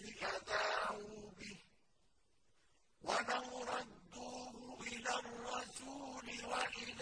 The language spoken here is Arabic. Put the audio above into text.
لنطفئ داعوا به ولو ردوه إلى الرسول وإلى